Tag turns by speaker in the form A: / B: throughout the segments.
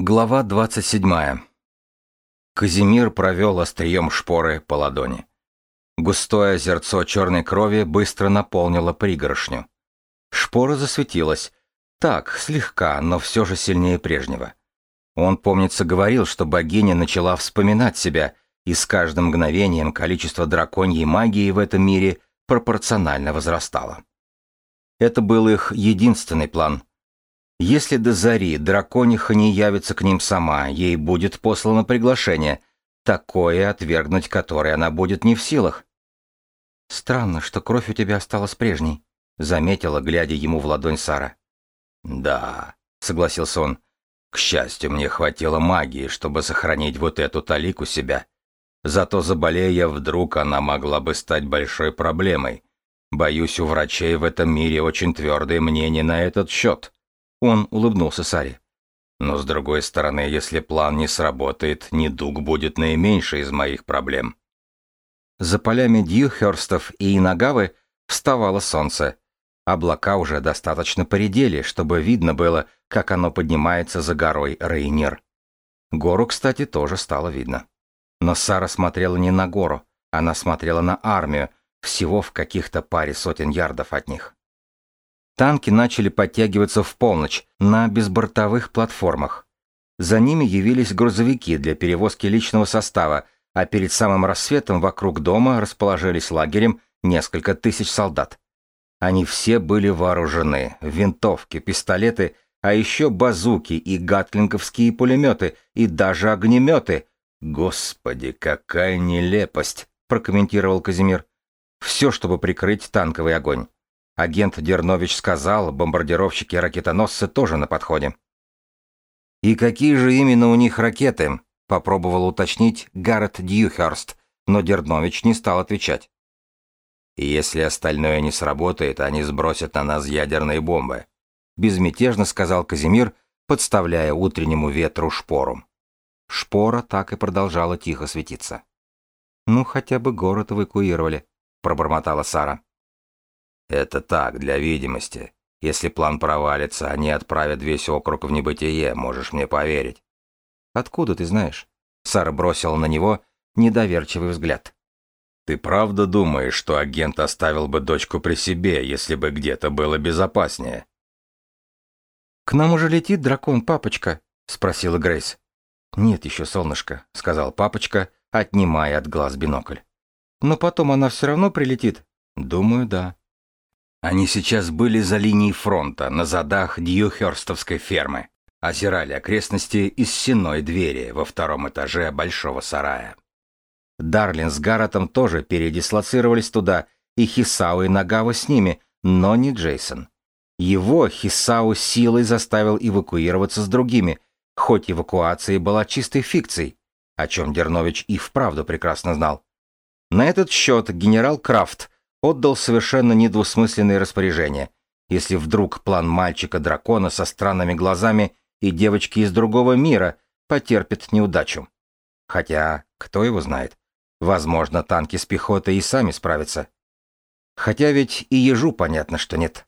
A: Глава 27. Казимир провел острием шпоры по ладони. Густое озерцо черной крови быстро наполнило пригоршню. Шпора засветилась. Так, слегка, но все же сильнее прежнего. Он, помнится, говорил, что богиня начала вспоминать себя, и с каждым мгновением количество драконьей магии в этом мире пропорционально возрастало. Это был их единственный план — если до зари дракониха не явится к ним сама, ей будет послано приглашение, такое отвергнуть которое она будет не в силах. «Странно, что кровь у тебя осталась прежней», — заметила, глядя ему в ладонь Сара. «Да», — согласился он, — «к счастью, мне хватило магии, чтобы сохранить вот эту талику себя. Зато заболея, вдруг она могла бы стать большой проблемой. Боюсь, у врачей в этом мире очень твердое мнение на этот счет». Он улыбнулся Саре. Но с другой стороны, если план не сработает, недуг будет наименьшей из моих проблем. За полями Дьюхерстов и Инагавы вставало солнце. Облака уже достаточно поредели, чтобы видно было, как оно поднимается за горой Рейнир. Гору, кстати, тоже стало видно. Но Сара смотрела не на гору, она смотрела на армию, всего в каких-то паре сотен ярдов от них. Танки начали подтягиваться в полночь на безбортовых платформах. За ними явились грузовики для перевозки личного состава, а перед самым рассветом вокруг дома расположились лагерем несколько тысяч солдат. Они все были вооружены, винтовки, пистолеты, а еще базуки и гатлинговские пулеметы, и даже огнеметы. «Господи, какая нелепость!» – прокомментировал Казимир. «Все, чтобы прикрыть танковый огонь. Агент Дернович сказал, бомбардировщики и ракетоносцы тоже на подходе. «И какие же именно у них ракеты?» — попробовал уточнить Гаррет Дьюхерст, но Дернович не стал отвечать. «Если остальное не сработает, они сбросят на нас ядерные бомбы», — безмятежно сказал Казимир, подставляя утреннему ветру шпору. Шпора так и продолжала тихо светиться. «Ну, хотя бы город эвакуировали», — пробормотала Сара. Это так, для видимости. Если план провалится, они отправят весь округ в небытие, можешь мне поверить. Откуда ты знаешь? Сара бросила на него недоверчивый взгляд. Ты правда думаешь, что агент оставил бы дочку при себе, если бы где-то было безопаснее? К нам уже летит дракон, папочка, спросила Грейс. Нет еще, солнышко, сказал папочка, отнимая от глаз бинокль. Но потом она все равно прилетит. Думаю, да. Они сейчас были за линией фронта, на задах Дьюхерстовской фермы. Озирали окрестности из сеной двери во втором этаже большого сарая. Дарлин с Гарретом тоже передислоцировались туда, и Хисау и Нагава с ними, но не Джейсон. Его Хисау силой заставил эвакуироваться с другими, хоть эвакуация была чистой фикцией, о чем Дернович и вправду прекрасно знал. На этот счет генерал Крафт отдал совершенно недвусмысленные распоряжения. Если вдруг план мальчика-дракона со странными глазами и девочки из другого мира потерпит неудачу. Хотя, кто его знает, возможно, танки с пехотой и сами справятся. Хотя ведь и ежу понятно, что нет.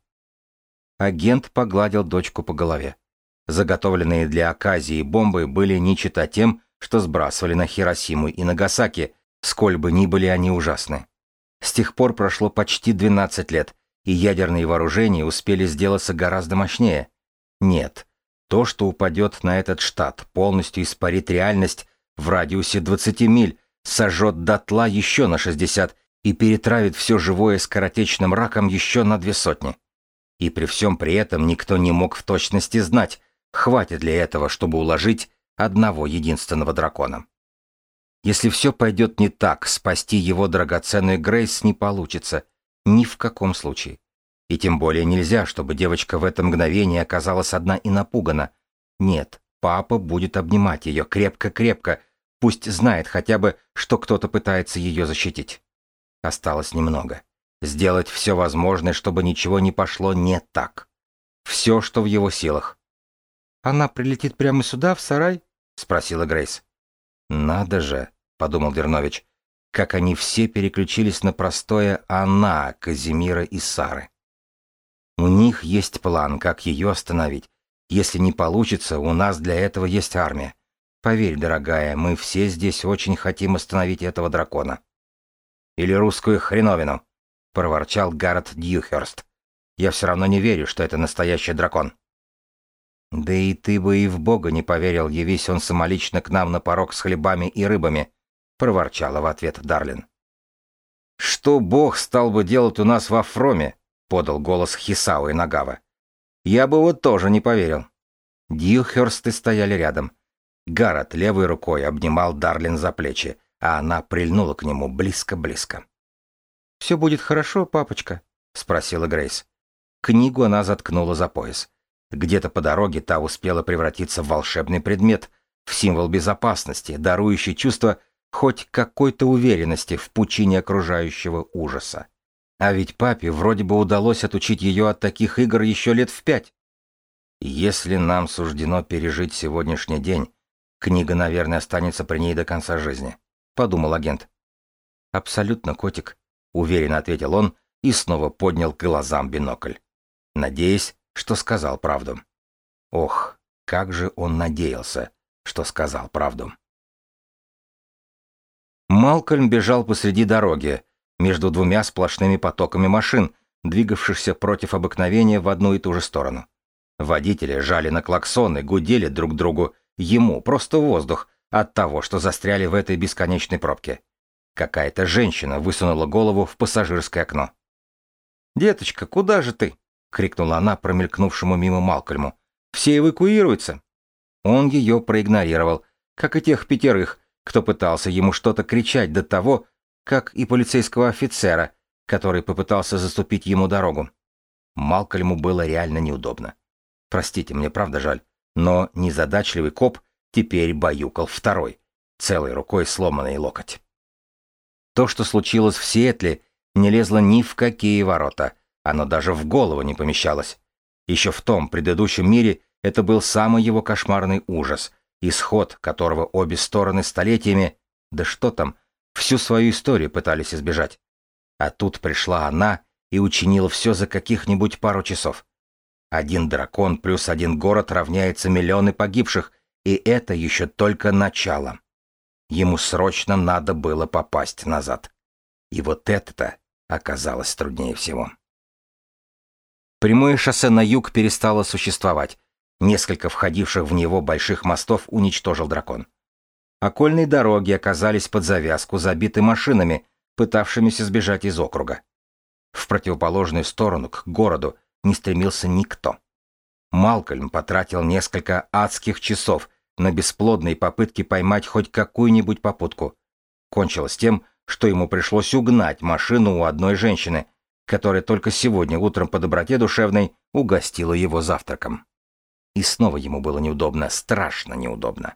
A: Агент погладил дочку по голове. Заготовленные для оказии бомбы были не чита тем, что сбрасывали на Хиросиму и Нагасаки, сколь бы ни были они ужасны. С тех пор прошло почти 12 лет, и ядерные вооружения успели сделаться гораздо мощнее. Нет, то, что упадет на этот штат, полностью испарит реальность в радиусе 20 миль, сожжет дотла еще на 60 и перетравит все живое скоротечным раком еще на две сотни. И при всем при этом никто не мог в точности знать, хватит ли этого, чтобы уложить одного единственного дракона. Если все пойдет не так, спасти его драгоценную Грейс не получится. Ни в каком случае. И тем более нельзя, чтобы девочка в это мгновение оказалась одна и напугана. Нет, папа будет обнимать ее крепко-крепко, пусть знает хотя бы, что кто-то пытается ее защитить. Осталось немного. Сделать все возможное, чтобы ничего не пошло не так. Все, что в его силах. «Она прилетит прямо сюда, в сарай?» — спросила Грейс. «Надо же», — подумал Дернович, — как они все переключились на простое «она» Казимира и Сары. У них есть план, как ее остановить, Если не получится, у нас для этого есть армия. Поверь, дорогая, мы все здесь очень хотим остановить этого дракона. Или русскую хреновину, проворчал Гаррет Дьюхерст. Я все равно не верю, что это настоящий дракон. Да и ты бы и в Бога не поверил, явись он самолично к нам на порог с хлебами и рыбами, проворчала в ответ Дарлин. Что Бог стал бы делать у нас во Фроме? подал голос Хисао и Нагава. Я бы вот тоже не поверил. Дьюхерсты стояли рядом. Гаррет левой рукой обнимал Дарлин за плечи, а она прильнула к нему близко-близко. «Все будет хорошо, папочка?» — спросила Грейс. Книгу она заткнула за пояс. Где-то по дороге та успела превратиться в волшебный предмет, в символ безопасности, дарующий чувство хоть какой-то уверенности в пучине окружающего ужаса. А ведь папе вроде бы удалось отучить ее от таких игр еще лет в пять. Если нам суждено пережить сегодняшний день, книга, наверное, останется при ней до конца жизни, подумал агент. Абсолютно, котик, уверенно ответил он и снова поднял к глазам бинокль, надеясь, что сказал правду. Ох, как же он надеялся, что сказал правду. Малкольм бежал посреди дороги, между двумя сплошными потоками машин, двигавшихся против обыкновения в одну и ту же сторону. Водители жали на клаксоны, гудели друг другу, ему просто воздух от того, что застряли в этой бесконечной пробке. Какая-то женщина высунула голову в пассажирское окно. «Деточка, куда же ты?» — крикнула она промелькнувшему мимо Малкольму. «Все эвакуируются!» Он ее проигнорировал, как и тех пятерых, кто пытался ему что-то кричать до того, как и полицейского офицера, который попытался заступить ему дорогу. Малкольму было реально неудобно. Простите, мне правда жаль, но незадачливый коп теперь баюкал второй, целой рукой сломанный локоть. То, что случилось в Сиэтле, не лезло ни в какие ворота, оно даже в голову не помещалось. Еще в том предыдущем мире это был самый его кошмарный ужас, исход которого обе стороны столетиями, да что там, всю свою историю пытались избежать. А тут пришла она и учинила все за каких-нибудь пару часов. Один дракон плюс один город равняется миллионы погибших, и это еще только начало. Ему срочно надо было попасть назад. И вот это-то оказалось труднее всего. Прямое шоссе на юг перестало существовать, Несколько входивших в него больших мостов уничтожил дракон. Окольные дороги оказались под завязку забиты машинами, пытавшимися сбежать из округа. В противоположную сторону, к городу, не стремился никто. Малкольм потратил несколько адских часов на бесплодные попытки поймать хоть какую-нибудь попутку. Кончилось тем, что ему пришлось угнать машину у одной женщины, которая только сегодня утром по доброте душевной угостила его завтраком. И снова ему было неудобно, страшно неудобно.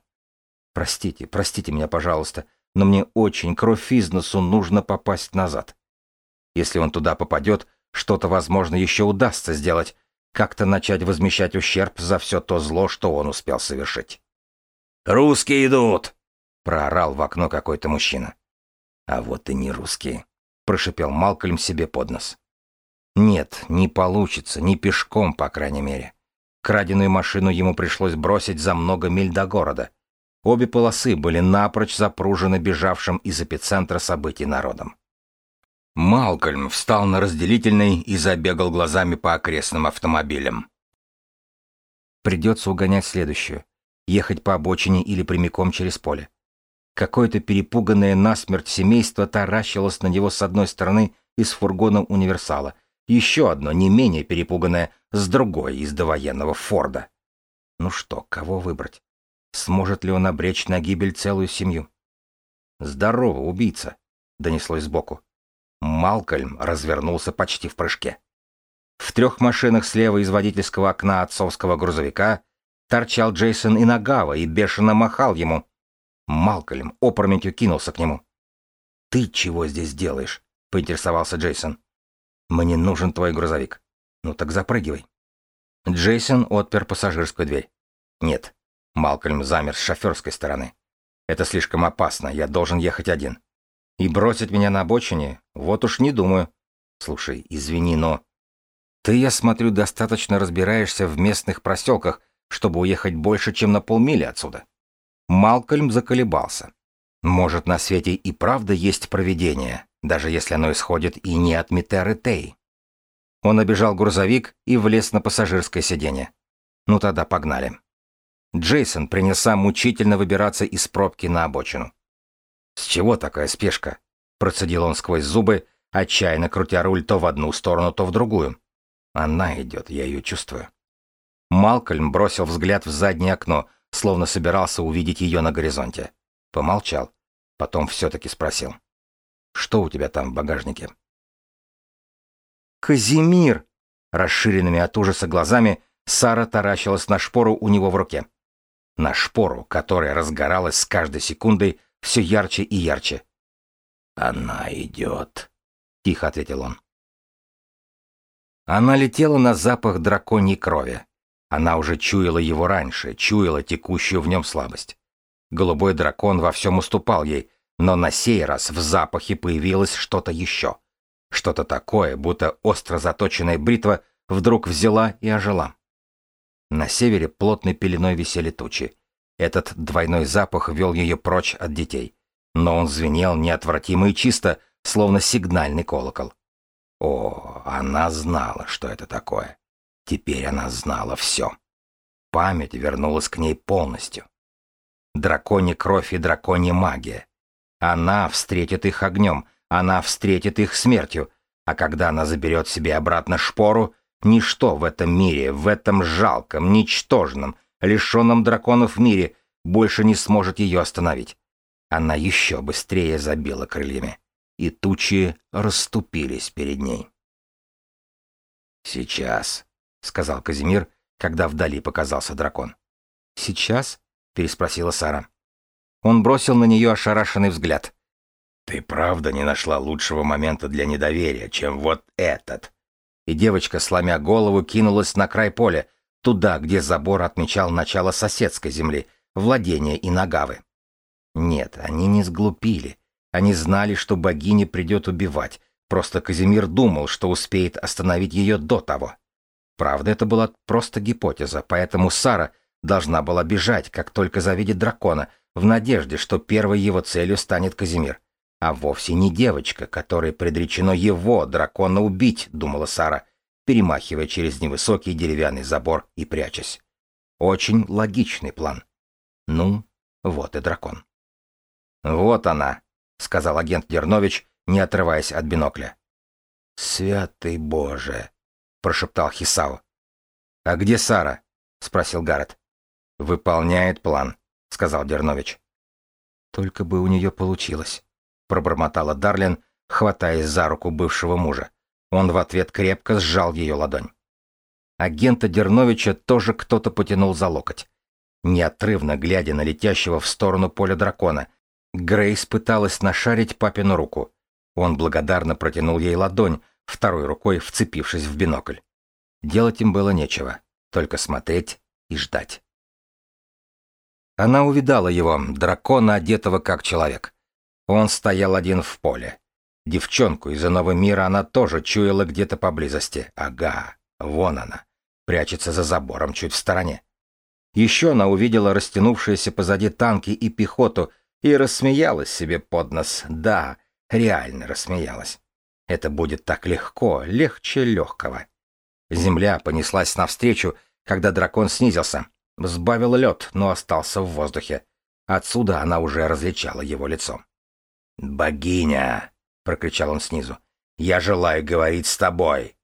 A: «Простите, простите меня, пожалуйста, но мне очень кровь из носу нужно попасть назад. Если он туда попадет, что-то, возможно, еще удастся сделать, как-то начать возмещать ущерб за все то зло, что он успел совершить». «Русские идут!» — проорал в окно какой-то мужчина. «А вот и не русские», — прошипел Малкольм себе под нос. «Нет, не получится, не пешком, по крайней мере. Краденую машину ему пришлось бросить за много миль до города. Обе полосы были напрочь запружены бежавшим из эпицентра событий народом. Малкольм встал на разделительной и забегал глазами по окрестным автомобилям. Придется угонять следующую. Ехать по обочине или прямиком через поле. Какое-то перепуганное насмерть семейство таращилось на него с одной стороны из фургона универсала, еще одно, не менее перепуганное, с другой из довоенного Форда. Ну что, кого выбрать? Сможет ли он обречь на гибель целую семью? «Здорово, убийца!» — донеслось сбоку. Малкольм развернулся почти в прыжке. В трех машинах слева из водительского окна отцовского грузовика торчал Джейсон Инагава и бешено махал ему. Малкольм опрометью кинулся к нему. «Ты чего здесь делаешь?» — поинтересовался Джейсон. «Мне нужен твой грузовик». «Ну так запрыгивай». Джейсон отпер пассажирскую дверь. «Нет». Малкольм замер с шоферской стороны. «Это слишком опасно, я должен ехать один». «И бросить меня на обочине? Вот уж не думаю». «Слушай, извини, но...» «Ты, я смотрю, достаточно разбираешься в местных проселках, чтобы уехать больше, чем на полмили отсюда. Малкольм заколебался. Может, на свете и правда есть провидение, даже если оно исходит и не от Митеры Тей. Он обежал грузовик и влез на пассажирское сиденье. Ну тогда погнали. Джейсон принялся мучительно выбираться из пробки на обочину. «С чего такая спешка?» — процедил он сквозь зубы, отчаянно крутя руль то в одну сторону, то в другую. Она идет, я ее чувствую. Малкольм бросил взгляд в заднее окно, словно собирался увидеть ее на горизонте. Помолчал. Потом все-таки спросил. «Что у тебя там в багажнике?» «Казимир!» Расширенными от ужаса глазами Сара таращилась на шпору у него в руке. На шпору, которая разгоралась с каждой секундой все ярче и ярче. «Она идет», — тихо ответил он. Она летела на запах драконьей крови. Она уже чуяла его раньше, чуяла текущую в нем слабость. Голубой дракон во всем уступал ей, но на сей раз в запахе появилось что-то еще. Что-то такое, будто остро заточенная бритва вдруг взяла и ожила. На севере плотной пеленой висели тучи. Этот двойной запах вел ее прочь от детей. Но он звенел неотвратимо и чисто, словно сигнальный колокол. О, она знала, что это такое. Теперь она знала все. Память вернулась к ней полностью. Драконья кровь и драконья магия. Она встретит их огнем, она встретит их смертью, а когда она заберет себе обратно шпору, ничто в этом мире, в этом жалком, ничтожном, лишенном драконов мире, больше не сможет ее остановить. Она еще быстрее забила крыльями, и тучи расступились перед ней. «Сейчас», — сказал Казимир, когда вдали показался дракон. «Сейчас?» — переспросила Сара. Он бросил на нее ошарашенный взгляд. «Ты правда не нашла лучшего момента для недоверия, чем вот этот?» И девочка, сломя голову, кинулась на край поля, туда, где забор отмечал начало соседской земли, владения и нагавы. Нет, они не сглупили. Они знали, что богиня придет убивать, просто Казимир думал, что успеет остановить ее до того. Правда, это была просто гипотеза, поэтому Сара должна была бежать, как только завидит дракона, в надежде, что первой его целью станет Казимир. А вовсе не девочка, которой предречено его, дракона, убить, думала Сара, перемахивая через невысокий деревянный забор и прячась. Очень логичный план. Ну, вот и дракон. «Вот она», — сказал агент Дернович, не отрываясь от бинокля. «Святый Боже!» — прошептал Хисао. «А где Сара?» — спросил Гаррет. «Выполняет план», — сказал Дернович. «Только бы у нее получилось», — пробормотала Дарлин, хватаясь за руку бывшего мужа. Он в ответ крепко сжал ее ладонь. Агента Дерновича тоже кто-то потянул за локоть. Неотрывно глядя на летящего в сторону поля дракона, Грейс пыталась нашарить папину руку. Он благодарно протянул ей ладонь, второй рукой вцепившись в бинокль. Делать им было нечего, только смотреть и ждать. Она увидала его, дракона, одетого как человек. Он стоял один в поле. Девчонку из иного мира она тоже чуяла где-то поблизости. Ага, вон она. Прячется за забором чуть в стороне. Еще она увидела растянувшиеся позади танки и пехоту, и рассмеялась себе под нос. Да, реально рассмеялась. Это будет так легко, легче легкого. Земля понеслась навстречу, когда дракон снизился. Сбавил лед, но остался в воздухе. Отсюда она уже различала его лицо. «Богиня!» — прокричал он снизу. «Я желаю говорить с тобой!»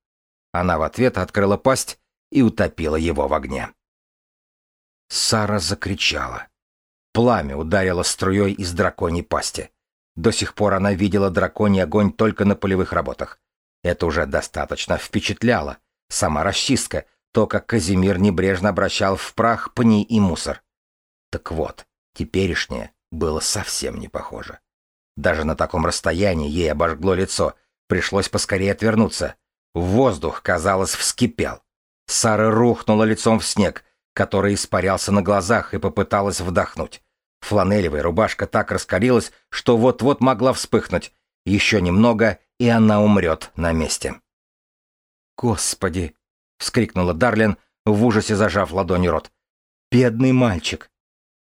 A: Она в ответ открыла пасть и утопила его в огне. Сара закричала. Пламя ударило струей из драконьей пасти. До сих пор она видела драконий огонь только на полевых работах. Это уже достаточно впечатляло. Сама расчистка, то, как Казимир небрежно обращал в прах пни и мусор. Так вот, теперешнее было совсем не похоже. Даже на таком расстоянии ей обожгло лицо, пришлось поскорее отвернуться. Воздух, казалось, вскипел. Сара рухнула лицом в снег, который испарялся на глазах, и попыталась вдохнуть. Фланелевая рубашка так раскалилась, что вот-вот могла вспыхнуть. Еще немного, и она умрет на месте. «Господи!» — вскрикнула Дарлин, в ужасе зажав ладони рот. Бедный мальчик.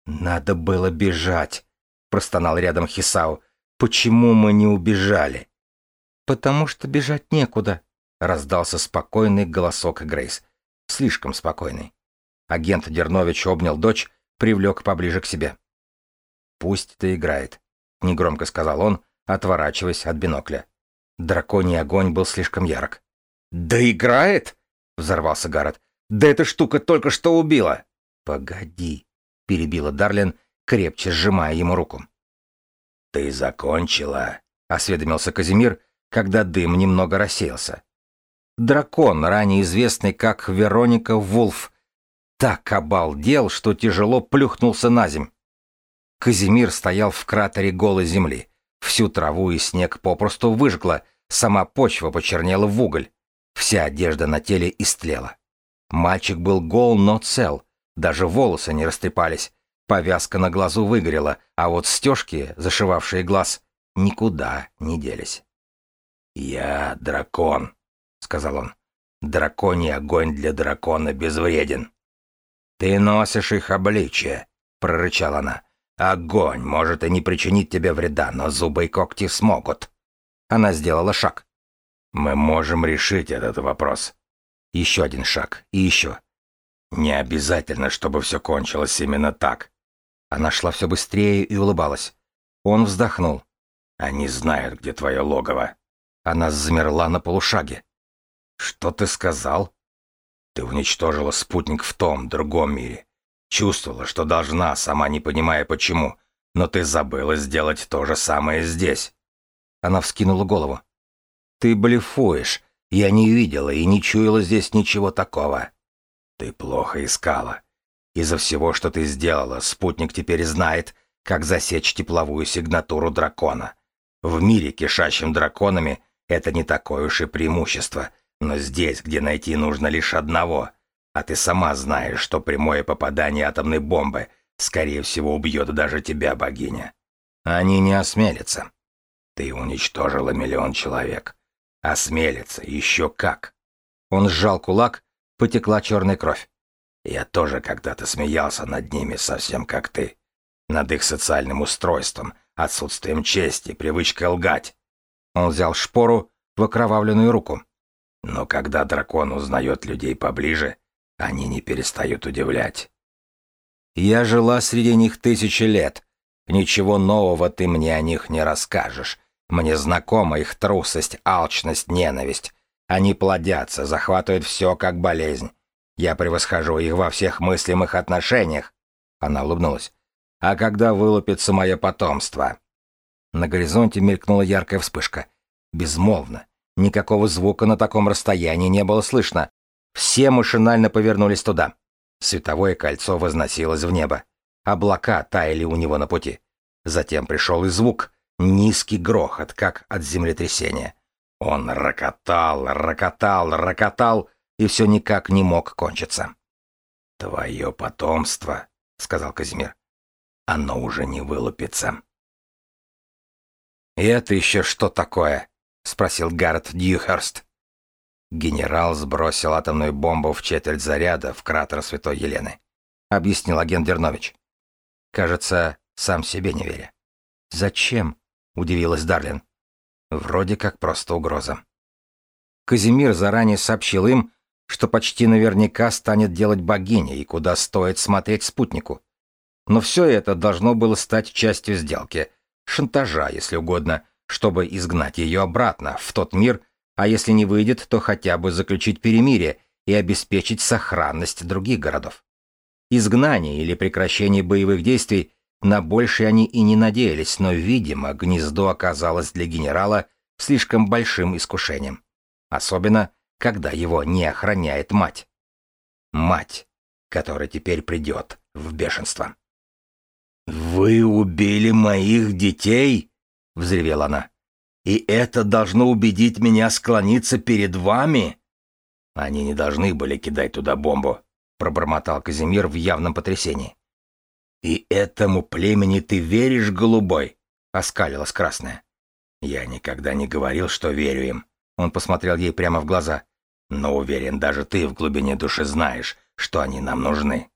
A: Надо было бежать, простонал рядом Хисау. Почему мы не убежали? Потому что бежать некуда, раздался спокойный голосок Грейс. Слишком спокойный. Агент Дернович обнял дочь, привлек поближе к себе. «Пусть ты играет», — негромко сказал он, отворачиваясь от бинокля. Драконий огонь был слишком ярок. «Да играет!» — взорвался Гаррет. «Да эта штука только что убила!» «Погоди!» — перебила Дарлин, крепче сжимая ему руку. «Ты закончила?» — осведомился Казимир, когда дым немного рассеялся. Дракон, ранее известный как Вероника Вулф, так обалдел, что тяжело плюхнулся на земь. Казимир стоял в кратере голой земли. Всю траву и снег попросту выжгло, сама почва почернела в уголь. Вся одежда на теле истлела. Мальчик был гол, но цел. Даже волосы не растрепались. Повязка на глазу выгорела, а вот стежки, зашивавшие глаз, никуда не делись. «Я дракон», — сказал он. «Драконий огонь для дракона безвреден». «Ты носишь их обличие», — прорычала она. «Огонь может и не причинить тебе вреда, но зубы и когти смогут». Она сделала шаг. «Мы можем решить этот вопрос». Еще один шаг и еще. «Не обязательно, чтобы все кончилось именно так». Она шла все быстрее и улыбалась. Он вздохнул. «Они знают, где твое логово». Она замерла на полушаге. «Что ты сказал?» Ты уничтожила спутник в том, другом мире. Чувствовала, что должна, сама не понимая почему. Но ты забыла сделать то же самое здесь. Она вскинула голову. Ты блефуешь. Я не видела и не чуяла здесь ничего такого. Ты плохо искала. Из-за всего, что ты сделала, спутник теперь знает, как засечь тепловую сигнатуру дракона. В мире, кишащем драконами, это не такое уж и преимущество — но здесь, где найти нужно лишь одного, а ты сама знаешь, что прямое попадание атомной бомбы, скорее всего, убьет даже тебя, богиня. Они не осмелятся. Ты уничтожила миллион человек. Осмелится, еще как. Он сжал кулак, потекла черная кровь. Я тоже когда-то смеялся над ними, совсем как ты. Над их социальным устройством, отсутствием чести, привычкой лгать. Он взял шпору в окровавленную руку. Но когда дракон узнает людей поближе, они не перестают удивлять. Я жила среди них тысячи лет. Ничего нового ты мне о них не расскажешь. Мне знакома их трусость, алчность, ненависть. Они плодятся, захватывают все как болезнь. Я превосхожу их во всех мыслимых отношениях. Она улыбнулась. А когда вылупится мое потомство? На горизонте мелькнула яркая вспышка. Безмолвно, Никакого звука на таком расстоянии не было слышно. Все машинально повернулись туда. Световое кольцо возносилось в небо. Облака таяли у него на пути. Затем пришел и звук, низкий грохот, как от землетрясения. Он рокотал, рокотал, рокотал, и все никак не мог кончиться. «Твое потомство», — сказал Казимир, — «оно уже не вылупится». «И это еще что такое?» — спросил Гаррет Дьюхерст. Генерал сбросил атомную бомбу в четверть заряда в кратер Святой Елены, — объяснил агент Дернович. Кажется, сам себе не веря. «Зачем?» — удивилась Дарлин. Вроде как просто угроза. Казимир заранее сообщил им, что почти наверняка станет делать богиня и куда стоит смотреть спутнику. Но все это должно было стать частью сделки, шантажа, если угодно, — чтобы изгнать ее обратно, в тот мир, а если не выйдет, то хотя бы заключить перемирие и обеспечить сохранность других городов. Изгнание или прекращение боевых действий на большее они и не надеялись, но, видимо, гнездо оказалось для генерала слишком большим искушением. Особенно, когда его не охраняет мать. Мать, которая теперь придет в бешенство. «Вы убили моих детей?» — взревела она. «И это должно убедить меня склониться перед вами?» «Они не должны были кидать туда бомбу», — пробормотал Казимир в явном потрясении. «И этому племени ты веришь, голубой?» — оскалилась красная. «Я никогда не говорил, что верю им», — он посмотрел ей прямо в глаза. «Но уверен, даже ты в глубине души знаешь, что они нам нужны».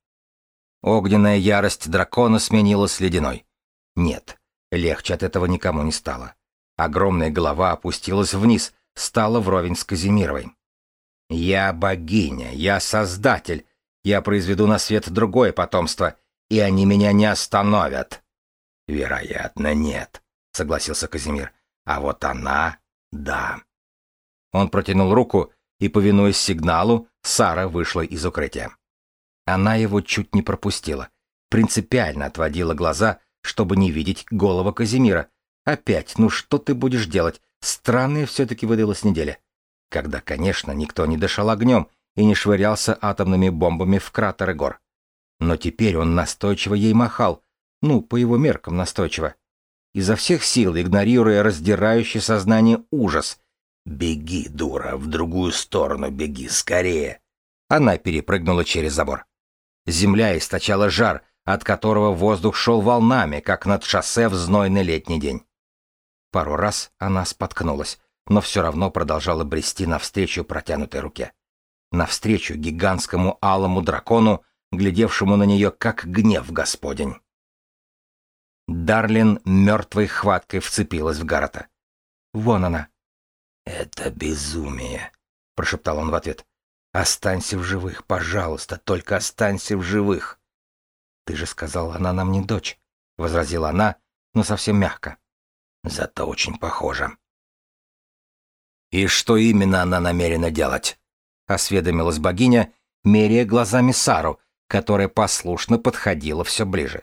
A: Огненная ярость дракона сменилась ледяной. Нет, легче от этого никому не стало. Огромная голова опустилась вниз, стала вровень с Казимировой. «Я богиня, я создатель, я произведу на свет другое потомство, и они меня не остановят». «Вероятно, нет», — согласился Казимир. «А вот она — да». Он протянул руку, и, повинуясь сигналу, Сара вышла из укрытия. Она его чуть не пропустила. Принципиально отводила глаза, чтобы не видеть голого Казимира. Опять, ну что ты будешь делать? Странная все-таки выдалась неделя. Когда, конечно, никто не дышал огнем и не швырялся атомными бомбами в кратеры гор. Но теперь он настойчиво ей махал, ну, по его меркам настойчиво. Изо всех сил, игнорируя раздирающий сознание ужас. «Беги, дура, в другую сторону беги, скорее!» Она перепрыгнула через забор. Земля источала жар, от которого воздух шел волнами, как над шоссе в знойный летний день. Пару раз она споткнулась, но все равно продолжала брести навстречу протянутой руке. Навстречу гигантскому алому дракону, глядевшему на нее как гнев господень. Дарлин мертвой хваткой вцепилась в Гаррета. «Вон она». «Это безумие», — прошептал он в ответ. Останься в живых, пожалуйста, только останься в живых. Ты же сказал, она нам не дочь, возразила она, но совсем мягко. Зато очень похожа. И что именно она намерена делать? осведомилась богиня, меряя глазами Сару, которая послушно подходила все ближе.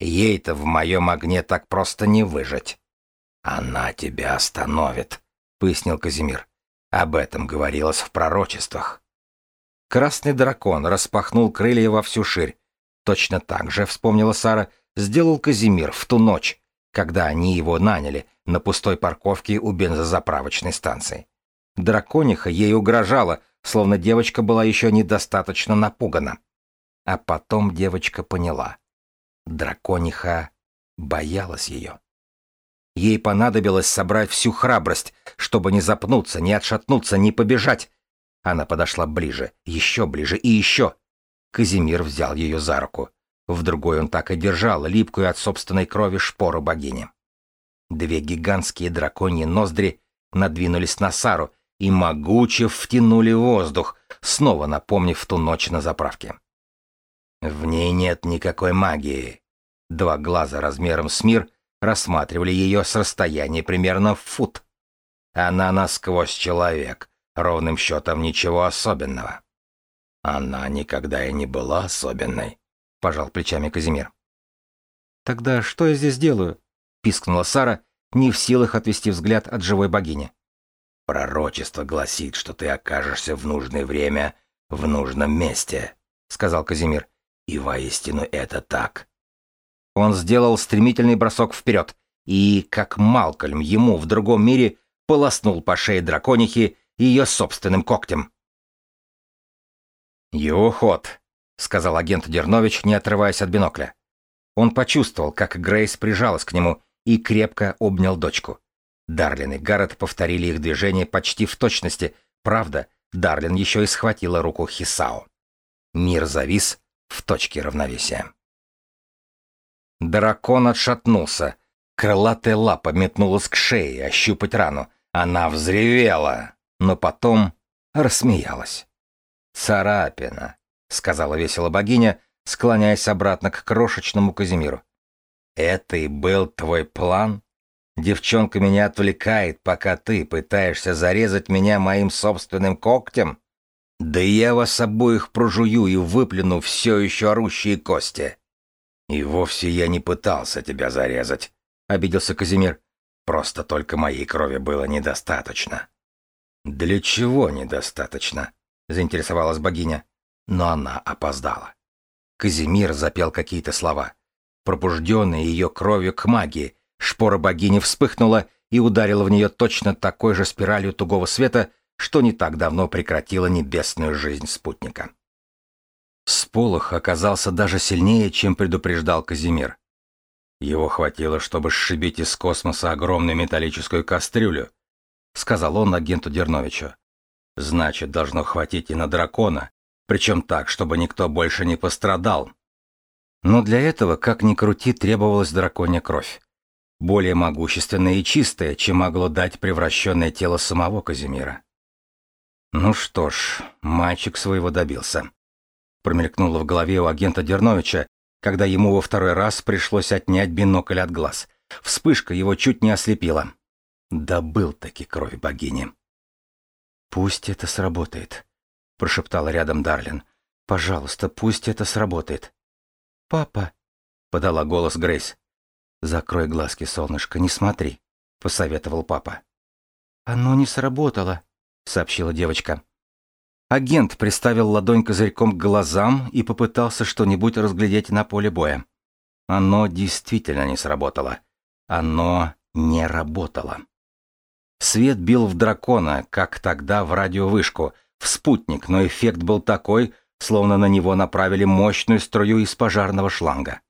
A: Ей-то в моем огне так просто не выжить. Она тебя остановит, пояснил Казимир. Об этом говорилось в пророчествах. Красный дракон распахнул крылья во всю ширь. Точно так же, вспомнила Сара, сделал Казимир в ту ночь, когда они его наняли на пустой парковке у бензозаправочной станции. Дракониха ей угрожала, словно девочка была еще недостаточно напугана. А потом девочка поняла. Дракониха боялась ее. Ей понадобилось собрать всю храбрость, чтобы не запнуться, не отшатнуться, не побежать, она подошла ближе, еще ближе и еще. Казимир взял ее за руку. В другой он так и держал липкую от собственной крови шпору богини. Две гигантские драконьи ноздри надвинулись на Сару и могуче втянули воздух, снова напомнив ту ночь на заправке. В ней нет никакой магии. Два глаза размером с мир рассматривали ее с расстояния примерно в фут. Она насквозь человек, Ровным счетом ничего особенного. Она никогда и не была особенной, пожал плечами Казимир. Тогда что я здесь делаю? пискнула Сара, не в силах отвести взгляд от живой богини. Пророчество гласит, что ты окажешься в нужное время в нужном месте, сказал Казимир. И воистину это так. Он сделал стремительный бросок вперед и, как Малкольм ему в другом мире, полоснул по шее драконихи ее собственным когтем. «Его ход», — сказал агент Дернович, не отрываясь от бинокля. Он почувствовал, как Грейс прижалась к нему и крепко обнял дочку. Дарлин и Гаррет повторили их движение почти в точности. Правда, Дарлин еще и схватила руку Хисао. Мир завис в точке равновесия. Дракон отшатнулся. Крылатая лапа метнулась к шее, ощупать рану. Она взревела но потом рассмеялась. «Царапина», — сказала весело богиня, склоняясь обратно к крошечному Казимиру. «Это и был твой план? Девчонка меня отвлекает, пока ты пытаешься зарезать меня моим собственным когтем? Да я вас обоих прожую и выплюну все еще орущие кости». «И вовсе я не пытался тебя зарезать», — обиделся Казимир. «Просто только моей крови было недостаточно». «Для чего недостаточно?» — заинтересовалась богиня. Но она опоздала. Казимир запел какие-то слова. Пробужденная ее кровью к магии, шпора богини вспыхнула и ударила в нее точно такой же спиралью тугого света, что не так давно прекратила небесную жизнь спутника. Сполох оказался даже сильнее, чем предупреждал Казимир. Его хватило, чтобы сшибить из космоса огромную металлическую кастрюлю, — сказал он агенту Дерновичу. «Значит, должно хватить и на дракона, причем так, чтобы никто больше не пострадал». Но для этого, как ни крути, требовалась драконья кровь. Более могущественная и чистая, чем могло дать превращенное тело самого Казимира. Ну что ж, мальчик своего добился. Промелькнуло в голове у агента Дерновича, когда ему во второй раз пришлось отнять бинокль от глаз. Вспышка его чуть не ослепила. Добыл таки кровь богини. «Пусть это сработает», — прошептала рядом Дарлин. «Пожалуйста, пусть это сработает». «Папа», — подала голос Грейс. «Закрой глазки, солнышко, не смотри», — посоветовал папа. «Оно не сработало», — сообщила девочка. Агент приставил ладонь козырьком к глазам и попытался что-нибудь разглядеть на поле боя. Оно действительно не сработало. Оно не работало. Свет бил в дракона, как тогда в радиовышку, в спутник, но эффект был такой, словно на него направили мощную струю из пожарного шланга.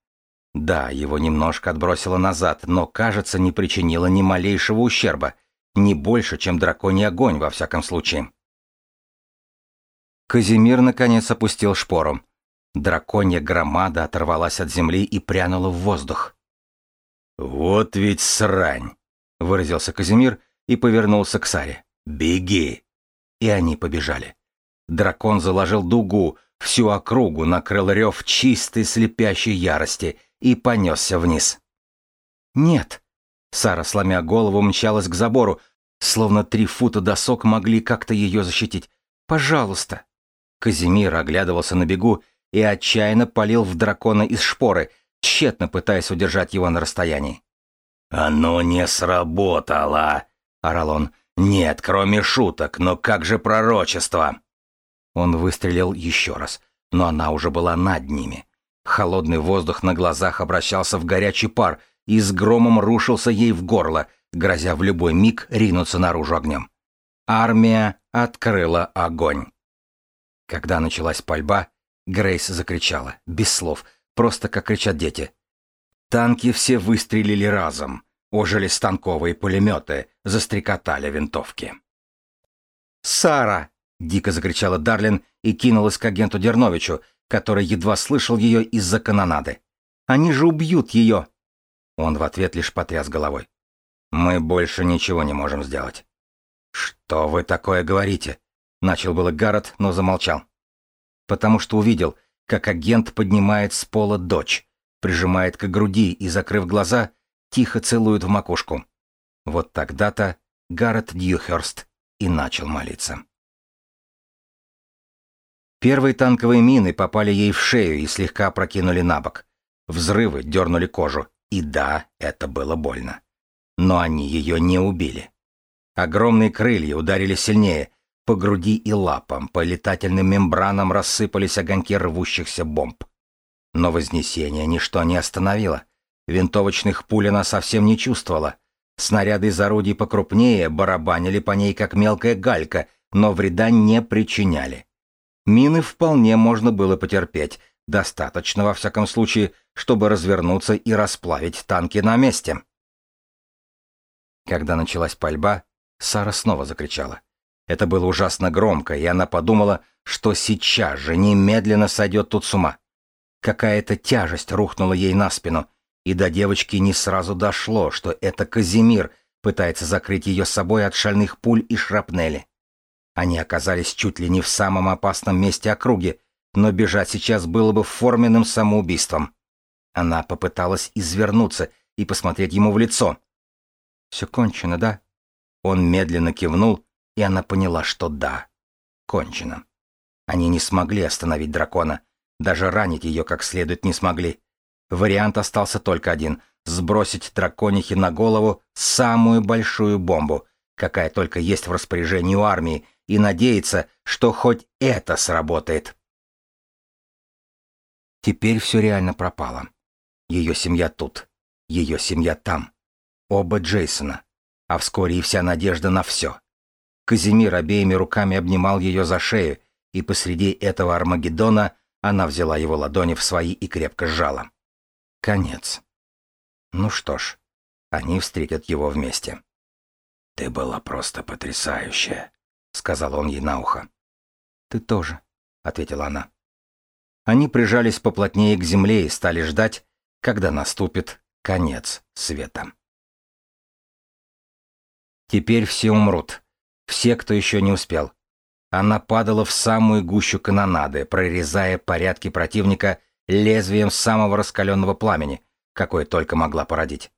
A: Да, его немножко отбросило назад, но, кажется, не причинило ни малейшего ущерба, не больше, чем драконий огонь, во всяком случае. Казимир наконец опустил шпору. Драконья громада оторвалась от земли и прянула в воздух. «Вот ведь срань!» — выразился Казимир и повернулся к Саре. «Беги!» И они побежали. Дракон заложил дугу, всю округу накрыл рев чистой слепящей ярости и понесся вниз. «Нет!» Сара, сломя голову, мчалась к забору, словно три фута досок могли как-то ее защитить. «Пожалуйста!» Казимир оглядывался на бегу и отчаянно палил в дракона из шпоры, тщетно пытаясь удержать его на расстоянии. «Оно не сработало!» — орал он. «Нет, кроме шуток, но как же пророчество?» Он выстрелил еще раз, но она уже была над ними. Холодный воздух на глазах обращался в горячий пар и с громом рушился ей в горло, грозя в любой миг ринуться наружу огнем. Армия открыла огонь. Когда началась пальба, Грейс закричала, без слов, просто как кричат дети. Танки все выстрелили разом, ожили станковые пулеметы, застрекотали винтовки. «Сара!» — дико закричала Дарлин и кинулась к агенту Дерновичу, который едва слышал ее из-за канонады. «Они же убьют ее!» Он в ответ лишь потряс головой. «Мы больше ничего не можем сделать». «Что вы такое говорите?» Начал было Гаррет, но замолчал. Потому что увидел, как агент поднимает с пола дочь, прижимает к груди и, закрыв глаза, тихо целует в макушку. Вот тогда-то Гаррет Дьюхерст и начал молиться. Первые танковые мины попали ей в шею и слегка прокинули на бок. Взрывы дернули кожу, и да, это было больно. Но они ее не убили. Огромные крылья ударили сильнее, по груди и лапам, по летательным мембранам рассыпались огоньки рвущихся бомб. Но вознесение ничто не остановило. Винтовочных пуль она совсем не чувствовала. Снаряды из орудий покрупнее барабанили по ней, как мелкая галька, но вреда не причиняли. Мины вполне можно было потерпеть, достаточно, во всяком случае, чтобы развернуться и расплавить танки на месте. Когда началась пальба, Сара снова закричала. Это было ужасно громко, и она подумала, что сейчас же немедленно сойдет тут с ума. Какая-то тяжесть рухнула ей на спину, и до девочки не сразу дошло, что это Казимир пытается закрыть ее собой от шальных пуль и шрапнели. Они оказались чуть ли не в самом опасном месте округи, но бежать сейчас было бы форменным самоубийством. Она попыталась извернуться и посмотреть ему в лицо. «Все кончено, да?» Он медленно кивнул, и она поняла, что да, кончено. Они не смогли остановить дракона, даже ранить ее как следует не смогли. Вариант остался только один — сбросить драконихе на голову самую большую бомбу, какая только есть в распоряжении у армии, и надеяться, что хоть это сработает. Теперь все реально пропало. Ее семья тут, ее семья там. Оба Джейсона. А вскоре и вся надежда на все. Казимир обеими руками обнимал ее за шею, и посреди этого Армагеддона она взяла его ладони в свои и крепко сжала. Конец. Ну что ж, они встретят его вместе. «Ты была просто потрясающая», — сказал он ей на ухо. «Ты тоже», — ответила она. Они прижались поплотнее к земле и стали ждать, когда наступит конец света. Теперь все умрут. Все, кто еще не успел. Она падала в самую гущу канонады, прорезая порядки противника лезвием самого раскаленного пламени, какое только могла породить.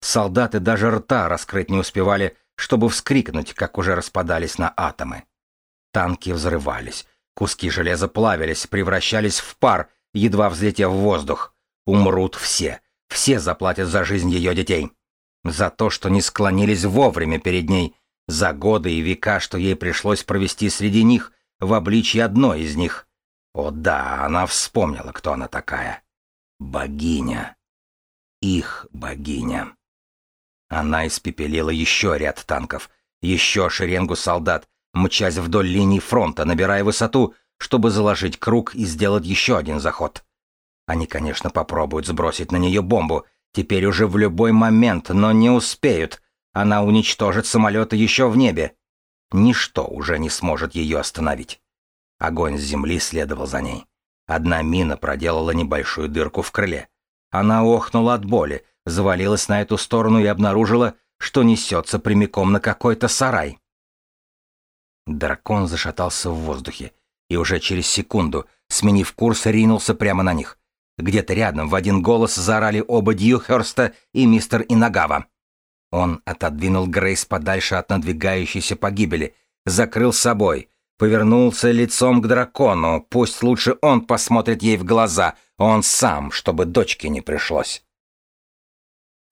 A: Солдаты даже рта раскрыть не успевали, чтобы вскрикнуть, как уже распадались на атомы. Танки взрывались, куски железа плавились, превращались в пар, едва взлетев в воздух. Умрут все, все заплатят за жизнь ее детей. За то, что не склонились вовремя перед ней, за годы и века, что ей пришлось провести среди них, в обличье одной из них. О да, она вспомнила, кто она такая. Богиня. Их богиня. Она испепелила еще ряд танков, еще шеренгу солдат, мчась вдоль линии фронта, набирая высоту, чтобы заложить круг и сделать еще один заход. Они, конечно, попробуют сбросить на нее бомбу, теперь уже в любой момент, но не успеют. Она уничтожит самолеты еще в небе. Ничто уже не сможет ее остановить. Огонь с земли следовал за ней. Одна мина проделала небольшую дырку в крыле. Она охнула от боли, завалилась на эту сторону и обнаружила, что несется прямиком на какой-то сарай. Дракон зашатался в воздухе, и уже через секунду, сменив курс, ринулся прямо на них. Где-то рядом в один голос заорали оба Дьюхерста и мистер Инагава. Он отодвинул Грейс подальше от надвигающейся погибели, закрыл собой, повернулся лицом к дракону, пусть лучше он посмотрит ей в глаза, он сам, чтобы дочке не пришлось.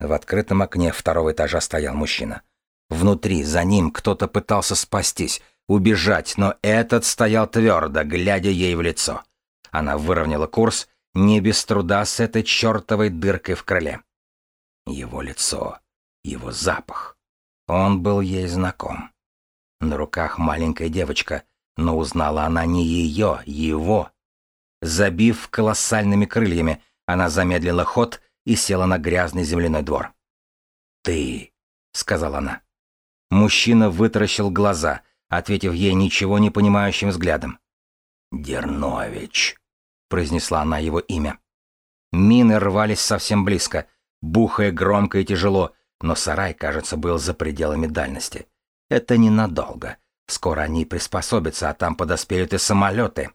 A: В открытом окне второго этажа стоял мужчина. Внутри, за ним, кто-то пытался спастись, убежать, но этот стоял твердо, глядя ей в лицо. Она выровняла курс, не без труда с этой чертовой дыркой в крыле. Его лицо, его запах. Он был ей знаком. На руках маленькая девочка, но узнала она не ее, его. Забив колоссальными крыльями, она замедлила ход и села на грязный земляной двор. «Ты», — сказала она. Мужчина вытаращил глаза, ответив ей ничего не понимающим взглядом. «Дернович», — произнесла она его имя. Мины рвались совсем близко, бухая громко и тяжело, но сарай, кажется, был за пределами дальности. Это ненадолго. Скоро они приспособятся, а там подоспеют и самолеты.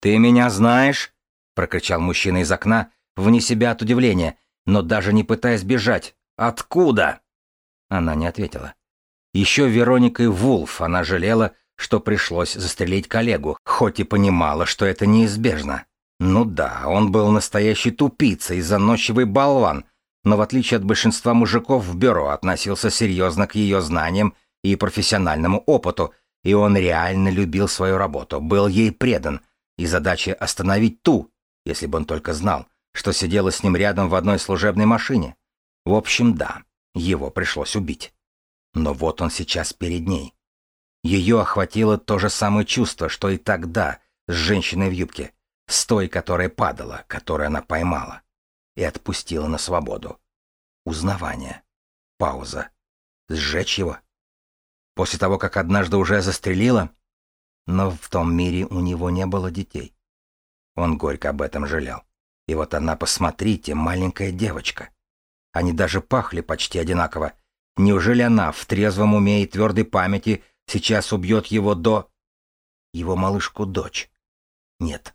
A: «Ты меня знаешь?» — прокричал мужчина из окна, вне себя от удивления, но даже не пытаясь бежать. «Откуда?» Она не ответила. Еще Вероникой Вулф она жалела, что пришлось застрелить коллегу, хоть и понимала, что это неизбежно. Ну да, он был настоящий тупица и заносчивый болван, но в отличие от большинства мужиков в бюро относился серьезно к ее знаниям и профессиональному опыту, и он реально любил свою работу, был ей предан, и задача остановить ту, если бы он только знал, что сидела с ним рядом в одной служебной машине. В общем, да, его пришлось убить. Но вот он сейчас перед ней. Ее охватило то же самое чувство, что и тогда с женщиной в юбке, с той, которая падала, которую она поймала, и отпустила на свободу. Узнавание. Пауза. Сжечь его? После того, как однажды уже застрелила? Но в том мире у него не было детей. Он горько об этом жалел. И вот она, посмотрите, маленькая девочка. Они даже пахли почти одинаково. Неужели она в трезвом уме и твердой памяти сейчас убьет его до... Его малышку-дочь? Нет.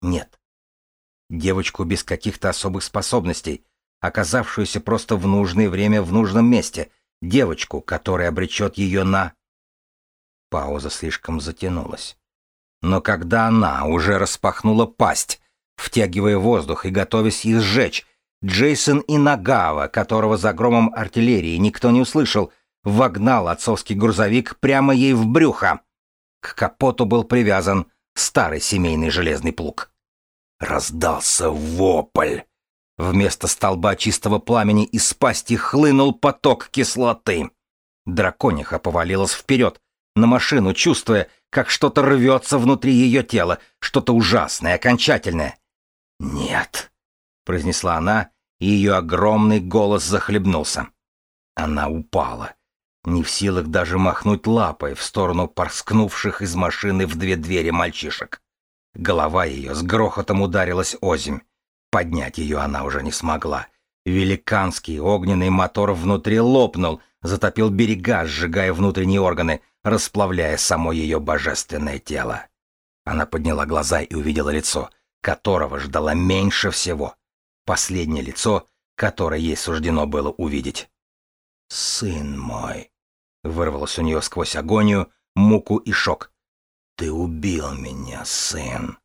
A: Нет. Девочку без каких-то особых способностей, оказавшуюся просто в нужное время в нужном месте. Девочку, которая обречет ее на... Пауза слишком затянулась. Но когда она уже распахнула пасть, втягивая воздух и готовясь их сжечь. Джейсон Инагава, которого за громом артиллерии никто не услышал, вогнал отцовский грузовик прямо ей в брюхо. К капоту был привязан старый семейный железный плуг. Раздался вопль. Вместо столба чистого пламени из пасти хлынул поток кислоты. Дракониха повалилась вперед, на машину, чувствуя, как что-то рвется внутри ее тела, что-то ужасное, окончательное. «Нет», — произнесла она, ее огромный голос захлебнулся. Она упала, не в силах даже махнуть лапой в сторону порскнувших из машины в две двери мальчишек. Голова ее с грохотом ударилась озимь. Поднять ее она уже не смогла. Великанский огненный мотор внутри лопнул, затопил берега, сжигая внутренние органы, расплавляя само ее божественное тело. Она подняла глаза и увидела лицо, которого ждала меньше всего. Последнее лицо, которое ей суждено было увидеть. «Сын мой!» — вырвалось у нее сквозь агонию, муку и шок. «Ты убил меня, сын!»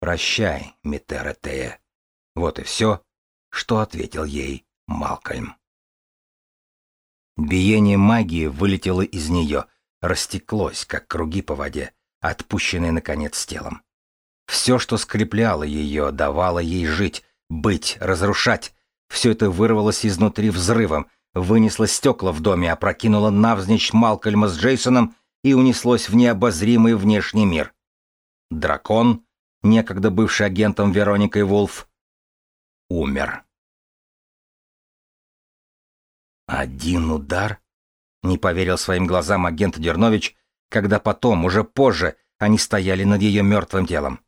A: «Прощай, Митеретея!» Вот и все, что ответил ей Малкольм. Биение магии вылетело из нее, растеклось, как круги по воде, отпущенные, наконец, телом. Все, что скрепляло ее, давало ей жить, быть, разрушать, все это вырвалось изнутри взрывом, вынесло стекла в доме, опрокинуло навзничь Малкольма с Джейсоном и унеслось в необозримый внешний мир. Дракон, некогда бывший агентом Вероникой Вулф, умер. Один удар? Не поверил своим глазам агент Дернович, когда потом, уже позже, они стояли над ее мертвым телом.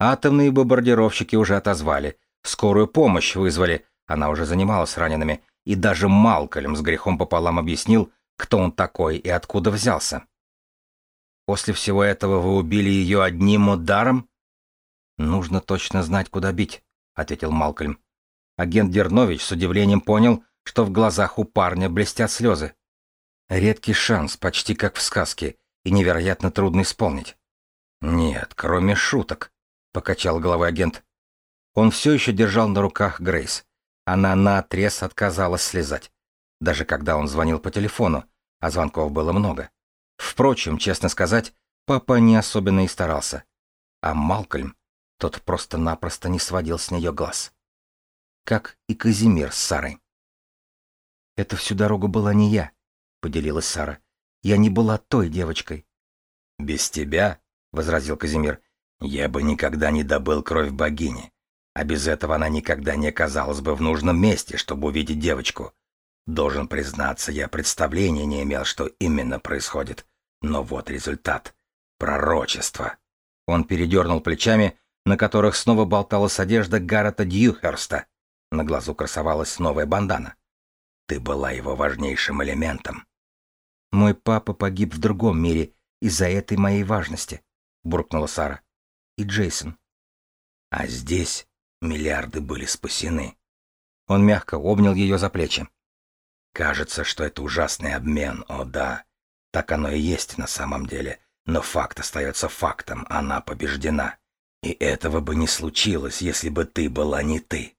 A: Атомные бомбардировщики уже отозвали, скорую помощь вызвали, она уже занималась ранеными, и даже Малкольм с грехом пополам объяснил, кто он такой и откуда взялся. После всего этого вы убили ее одним ударом? Нужно точно знать, куда бить, ответил Малкольм. Агент Дернович с удивлением понял, что в глазах у парня блестят слезы. Редкий шанс, почти как в сказке, и невероятно трудно исполнить. Нет, кроме шуток, покачал головой агент. Он все еще держал на руках Грейс. Она наотрез отказалась слезать. Даже когда он звонил по телефону, а звонков было много. Впрочем, честно сказать, папа не особенно и старался. А Малкольм, тот просто-напросто не сводил с нее глаз. Как и Казимир с Сарой. «Это всю дорогу была не я», — поделилась Сара. «Я не была той девочкой». «Без тебя», — возразил Казимир, — «я бы никогда не добыл кровь богини. А без этого она никогда не оказалась бы в нужном месте, чтобы увидеть девочку. Должен признаться, я представления не имел, что именно происходит. Но вот результат. Пророчество». Он передернул плечами, на которых снова болталась одежда Гаррета Дьюхерста. На глазу красовалась новая бандана. Ты была его важнейшим элементом. Мой папа погиб в другом мире из-за этой моей важности, буркнула Сара. И Джейсон. А здесь миллиарды были спасены. Он мягко обнял ее за плечи. Кажется, что это ужасный обмен, о да. Так оно и есть на самом деле. Но факт остается фактом, она побеждена. И этого бы не случилось, если бы ты была не ты.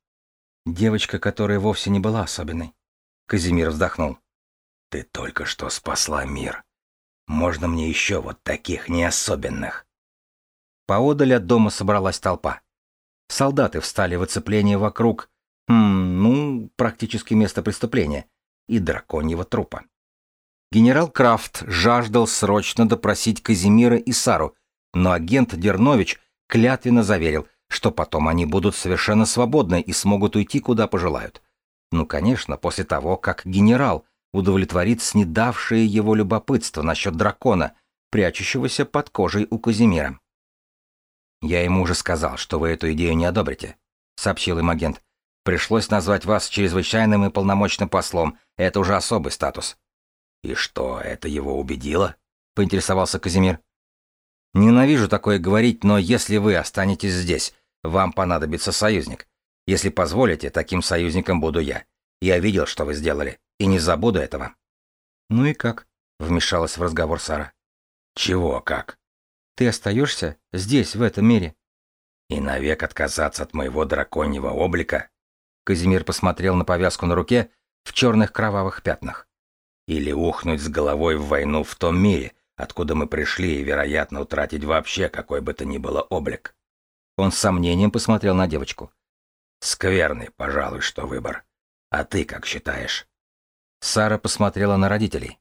A: Девочка, которая вовсе не была особенной. Казимир вздохнул. «Ты только что спасла мир. Можно мне еще вот таких неособенных?» Поодаль от дома собралась толпа. Солдаты встали в оцепление вокруг, хм, ну, практически место преступления, и драконьего трупа. Генерал Крафт жаждал срочно допросить Казимира и Сару, но агент Дернович клятвенно заверил, что потом они будут совершенно свободны и смогут уйти куда пожелают. Ну, конечно, после того, как генерал удовлетворит снедавшее его любопытство насчет дракона, прячущегося под кожей у Казимира. «Я ему уже сказал, что вы эту идею не одобрите», — сообщил им агент. «Пришлось назвать вас чрезвычайным и полномочным послом. Это уже особый статус». «И что, это его убедило?» — поинтересовался Казимир. «Ненавижу такое говорить, но если вы останетесь здесь, вам понадобится союзник. Если позволите, таким союзником буду я. Я видел, что вы сделали, и не забуду этого. Ну и как? Вмешалась в разговор Сара. Чего как? Ты остаешься здесь, в этом мире. И навек отказаться от моего драконьего облика? Казимир посмотрел на повязку на руке в черных кровавых пятнах. Или ухнуть с головой в войну в том мире, откуда мы пришли, и, вероятно, утратить вообще какой бы то ни было облик. Он с сомнением посмотрел на девочку. Скверный, пожалуй, что выбор. А ты как считаешь? Сара посмотрела на родителей.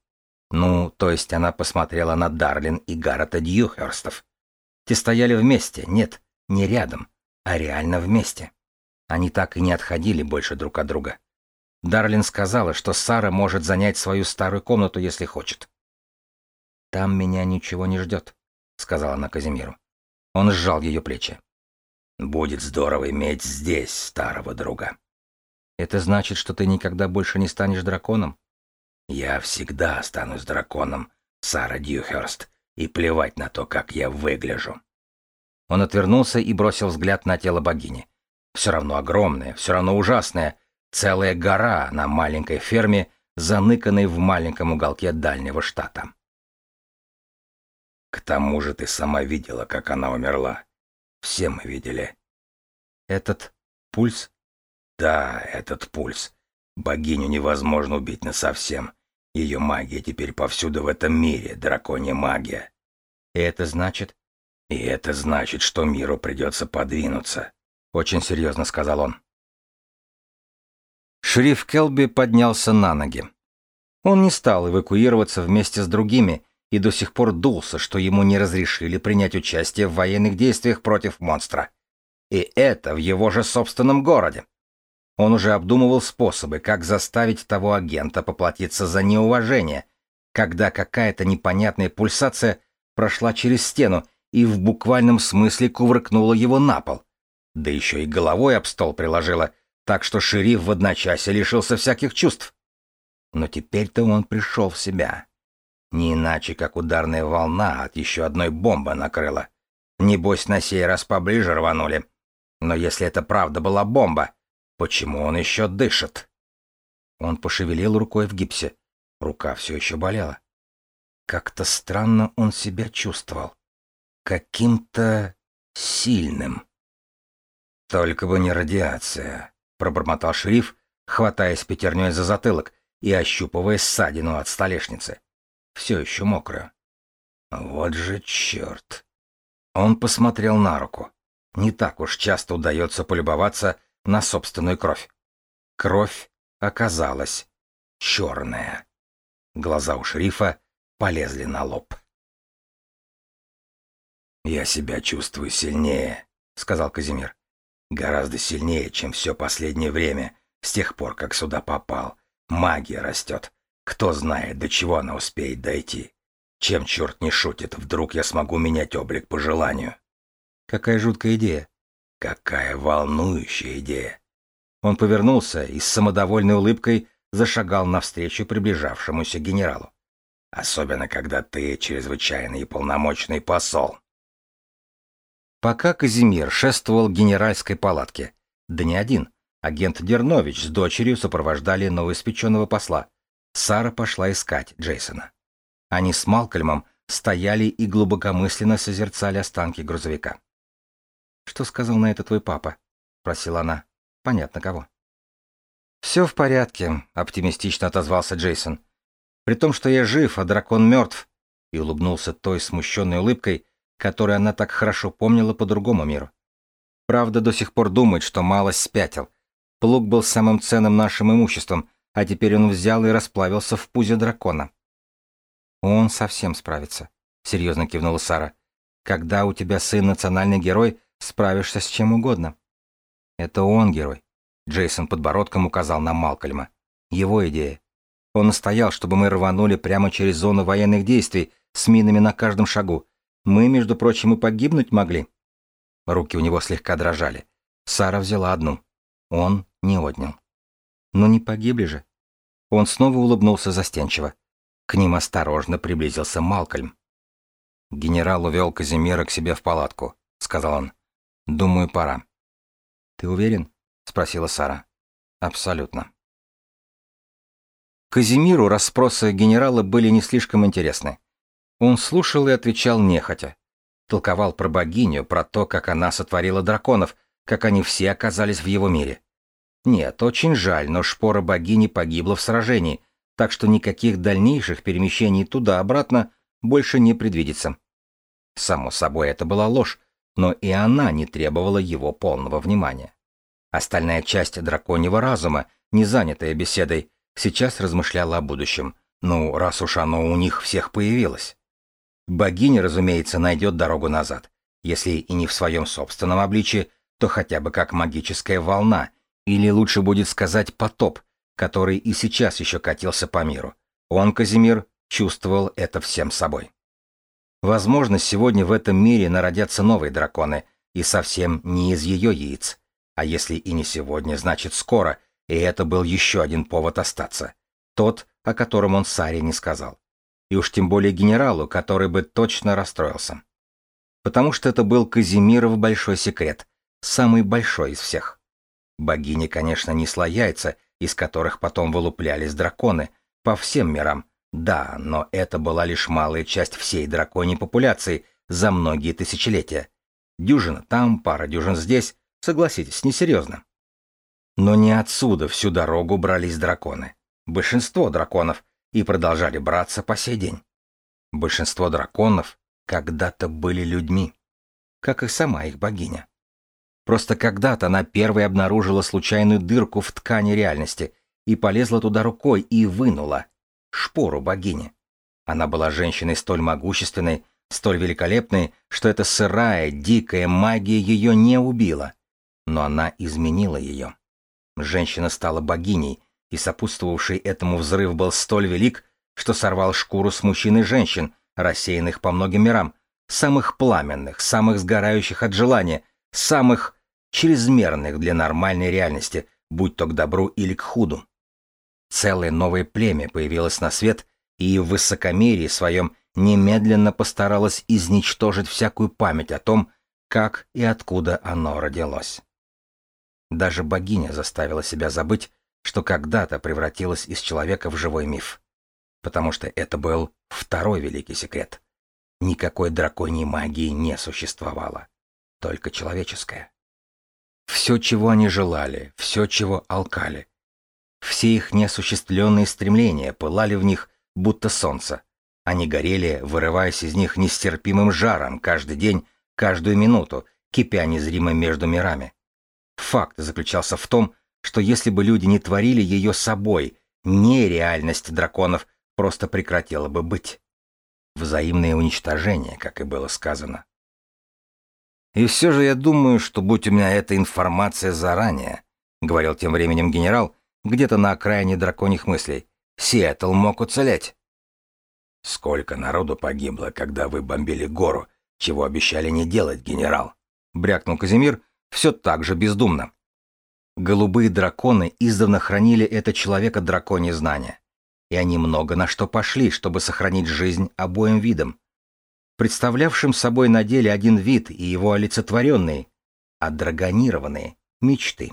A: Ну, то есть она посмотрела на Дарлин и Гаррета Дьюхерстов. Те стояли вместе, нет, не рядом, а реально вместе. Они так и не отходили больше друг от друга. Дарлин сказала, что Сара может занять свою старую комнату, если хочет. «Там меня ничего не ждет», — сказала она Казимиру. Он сжал ее плечи. «Будет здорово иметь здесь старого друга». «Это значит, что ты никогда больше не станешь драконом?» «Я всегда останусь драконом, Сара Дьюхерст, и плевать на то, как я выгляжу». Он отвернулся и бросил взгляд на тело богини. Все равно огромное, все равно ужасное, целая гора на маленькой ферме, заныканной в маленьком уголке дальнего штата. К тому же ты сама видела, как она умерла. Все мы видели. Этот пульс? Да, этот пульс. Богиню невозможно убить насовсем. Ее магия теперь повсюду в этом мире, драконья магия. И это значит? И это значит, что миру придется подвинуться, очень серьезно сказал он. Шериф Келби поднялся на ноги. Он не стал эвакуироваться вместе с другими и до сих пор дулся, что ему не разрешили принять участие в военных действиях против монстра. И это в его же собственном городе. Он уже обдумывал способы, как заставить того агента поплатиться за неуважение, когда какая-то непонятная пульсация прошла через стену и в буквальном смысле кувыркнула его на пол. Да еще и головой об стол приложила, так что шериф в одночасье лишился всяких чувств. Но теперь-то он пришел в себя. Не иначе, как ударная волна от еще одной бомбы накрыла. Небось, на сей раз поближе рванули. Но если это правда была бомба, почему он еще дышит? Он пошевелил рукой в гипсе. Рука все еще болела. Как-то странно он себя чувствовал. Каким-то сильным. Только бы не радиация, пробормотал шериф, хватаясь пятерней за затылок и ощупывая ссадину от столешницы все еще мокрая. Вот же черт. Он посмотрел на руку. Не так уж часто удается полюбоваться на собственную кровь. Кровь оказалась черная. Глаза у шерифа полезли на лоб. «Я себя чувствую сильнее», — сказал Казимир. «Гораздо сильнее, чем все последнее время, с тех пор, как сюда попал. Магия растет. Кто знает, до чего она успеет дойти. Чем черт не шутит, вдруг я смогу менять облик по желанию. Какая жуткая идея. Какая волнующая идея. Он повернулся и с самодовольной улыбкой зашагал навстречу приближавшемуся генералу. Особенно, когда ты чрезвычайный и полномочный посол. Пока Казимир шествовал к генеральской палатке, да не один, агент Дернович с дочерью сопровождали новоиспеченного посла, Сара пошла искать Джейсона. Они с Малкольмом стояли и глубокомысленно созерцали останки грузовика. «Что сказал на это твой папа?» — просила она. «Понятно, кого». «Все в порядке», — оптимистично отозвался Джейсон. «При том, что я жив, а дракон мертв», — и улыбнулся той смущенной улыбкой, которую она так хорошо помнила по другому миру. Правда, до сих пор думает, что малость спятил. Плуг был самым ценным нашим имуществом, а теперь он взял и расплавился в пузе дракона. Он совсем справится, серьезно кивнула Сара. Когда у тебя сын национальный герой, справишься с чем угодно. Это он герой. Джейсон подбородком указал на Малкольма. Его идея. Он настоял, чтобы мы рванули прямо через зону военных действий, с минами на каждом шагу. Мы, между прочим, и погибнуть могли. Руки у него слегка дрожали. Сара взяла одну. Он не отнял. Но не погибли же. Он снова улыбнулся застенчиво. К ним осторожно приблизился Малкольм. «Генерал увел Казимира к себе в палатку», — сказал он. «Думаю, пора». «Ты уверен?» — спросила Сара. «Абсолютно». Казимиру расспросы генерала были не слишком интересны. Он слушал и отвечал нехотя. Толковал про богиню, про то, как она сотворила драконов, как они все оказались в его мире. Нет, очень жаль, но шпора богини погибла в сражении, так что никаких дальнейших перемещений туда-обратно больше не предвидится. Само собой, это была ложь, но и она не требовала его полного внимания. Остальная часть драконьего разума, не занятая беседой, сейчас размышляла о будущем. Ну, раз уж оно у них всех появилось. Богиня, разумеется, найдет дорогу назад. Если и не в своем собственном обличии, то хотя бы как магическая волна, или лучше будет сказать потоп, который и сейчас еще катился по миру. Он, Казимир, чувствовал это всем собой. Возможно, сегодня в этом мире народятся новые драконы, и совсем не из ее яиц. А если и не сегодня, значит скоро, и это был еще один повод остаться. Тот, о котором он Саре не сказал. И уж тем более генералу, который бы точно расстроился. Потому что это был Казимиров большой секрет, самый большой из всех. Богиня, конечно, несла яйца, из которых потом вылуплялись драконы, по всем мирам. Да, но это была лишь малая часть всей драконьей популяции за многие тысячелетия. Дюжина там, пара дюжин здесь, согласитесь, несерьезно. Но не отсюда всю дорогу брались драконы. Большинство драконов и продолжали браться по сей день. Большинство драконов когда-то были людьми, как и сама их богиня. Просто когда-то она первой обнаружила случайную дырку в ткани реальности и полезла туда рукой и вынула шпору богини. Она была женщиной столь могущественной, столь великолепной, что эта сырая, дикая магия ее не убила. Но она изменила ее. Женщина стала богиней, и сопутствовавший этому взрыв был столь велик, что сорвал шкуру с мужчин и женщин, рассеянных по многим мирам, самых пламенных, самых сгорающих от желания, самых чрезмерных для нормальной реальности, будь то к добру или к худу. Целое новое племя появилось на свет и в высокомерии своем немедленно постаралось изничтожить всякую память о том, как и откуда оно родилось. Даже богиня заставила себя забыть, что когда-то превратилась из человека в живой миф. Потому что это был второй великий секрет. Никакой драконьей магии не существовало, только человеческая. Все, чего они желали, все, чего алкали. Все их неосуществленные стремления пылали в них, будто солнце. Они горели, вырываясь из них нестерпимым жаром каждый день, каждую минуту, кипя незримо между мирами. Факт заключался в том, что если бы люди не творили ее собой, нереальность драконов просто прекратила бы быть. Взаимное уничтожение, как и было сказано. И все же я думаю, что будь у меня эта информация заранее, говорил тем временем генерал, где-то на окраине драконьих мыслей, Сиэтл мог уцелеть. Сколько народу погибло, когда вы бомбили гору, чего обещали не делать, генерал? Брякнул Казимир все так же бездумно. Голубые драконы издавна хранили это человека драконье знание. И они много на что пошли, чтобы сохранить жизнь обоим видам представлявшим собой на деле один вид и его олицетворенные, адрагонированные мечты.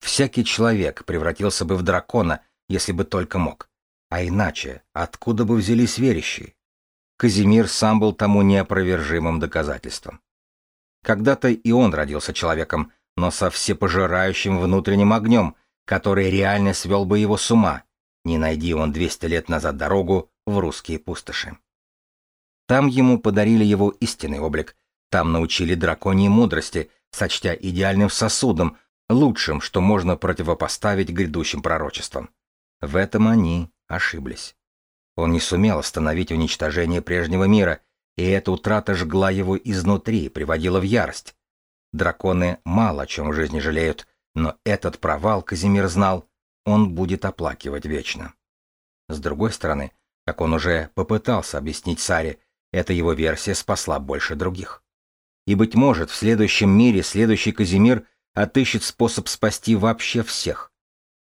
A: Всякий человек превратился бы в дракона, если бы только мог. А иначе, откуда бы взялись верящие? Казимир сам был тому неопровержимым доказательством. Когда-то и он родился человеком, но со всепожирающим внутренним огнем, который реально свел бы его с ума, не найди он 200 лет назад дорогу в русские пустоши. Там ему подарили его истинный облик, там научили драконьей мудрости, сочтя идеальным сосудом, лучшим, что можно противопоставить грядущим пророчествам. В этом они ошиблись. Он не сумел остановить уничтожение прежнего мира, и эта утрата жгла его изнутри, приводила в ярость. Драконы мало о чем в жизни жалеют, но этот провал Казимир знал, он будет оплакивать вечно. С другой стороны, как он уже попытался объяснить Саре, эта его версия спасла больше других. И, быть может, в следующем мире следующий Казимир отыщет способ спасти вообще всех.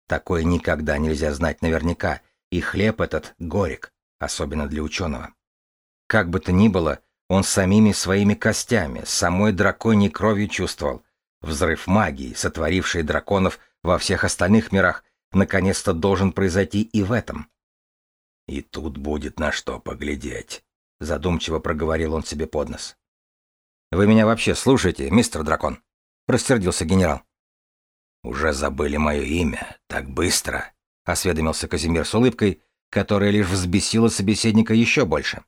A: Такое никогда нельзя знать наверняка, и хлеб этот горек, особенно для ученого. Как бы то ни было, он самими своими костями, самой драконьей кровью чувствовал. Взрыв магии, сотворивший драконов во всех остальных мирах, наконец-то должен произойти и в этом. И тут будет на что поглядеть задумчиво проговорил он себе под нос. Вы меня вообще слушаете, мистер Дракон? Рассердился генерал. Уже забыли мое имя, так быстро, осведомился Казимир с улыбкой, которая лишь взбесила собеседника еще больше.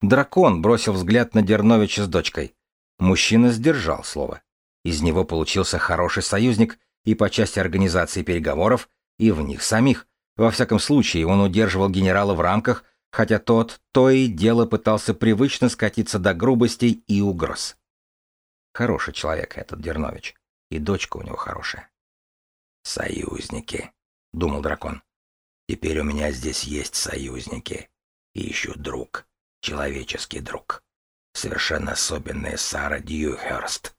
A: Дракон бросил взгляд на Дерновича с дочкой. Мужчина сдержал слово. Из него получился хороший союзник и по части организации переговоров, и в них самих. Во всяком случае, он удерживал генерала в рамках, хотя тот то и дело пытался привычно скатиться до грубостей и угроз. Хороший человек этот Дернович, и дочка у него хорошая. «Союзники», — думал дракон. «Теперь у меня здесь есть союзники. И еще друг.
B: человеческий друг. Совершенно особенная Сара Дьюхерст.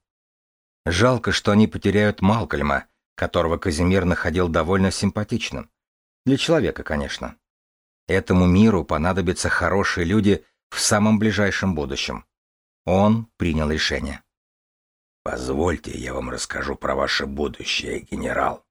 A: Жалко, что они потеряют Малкольма, которого Казимир находил довольно симпатичным. Для человека, конечно. Этому миру понадобятся хорошие люди в самом ближайшем будущем. Он принял решение.
B: «Позвольте, я вам расскажу про ваше будущее, генерал».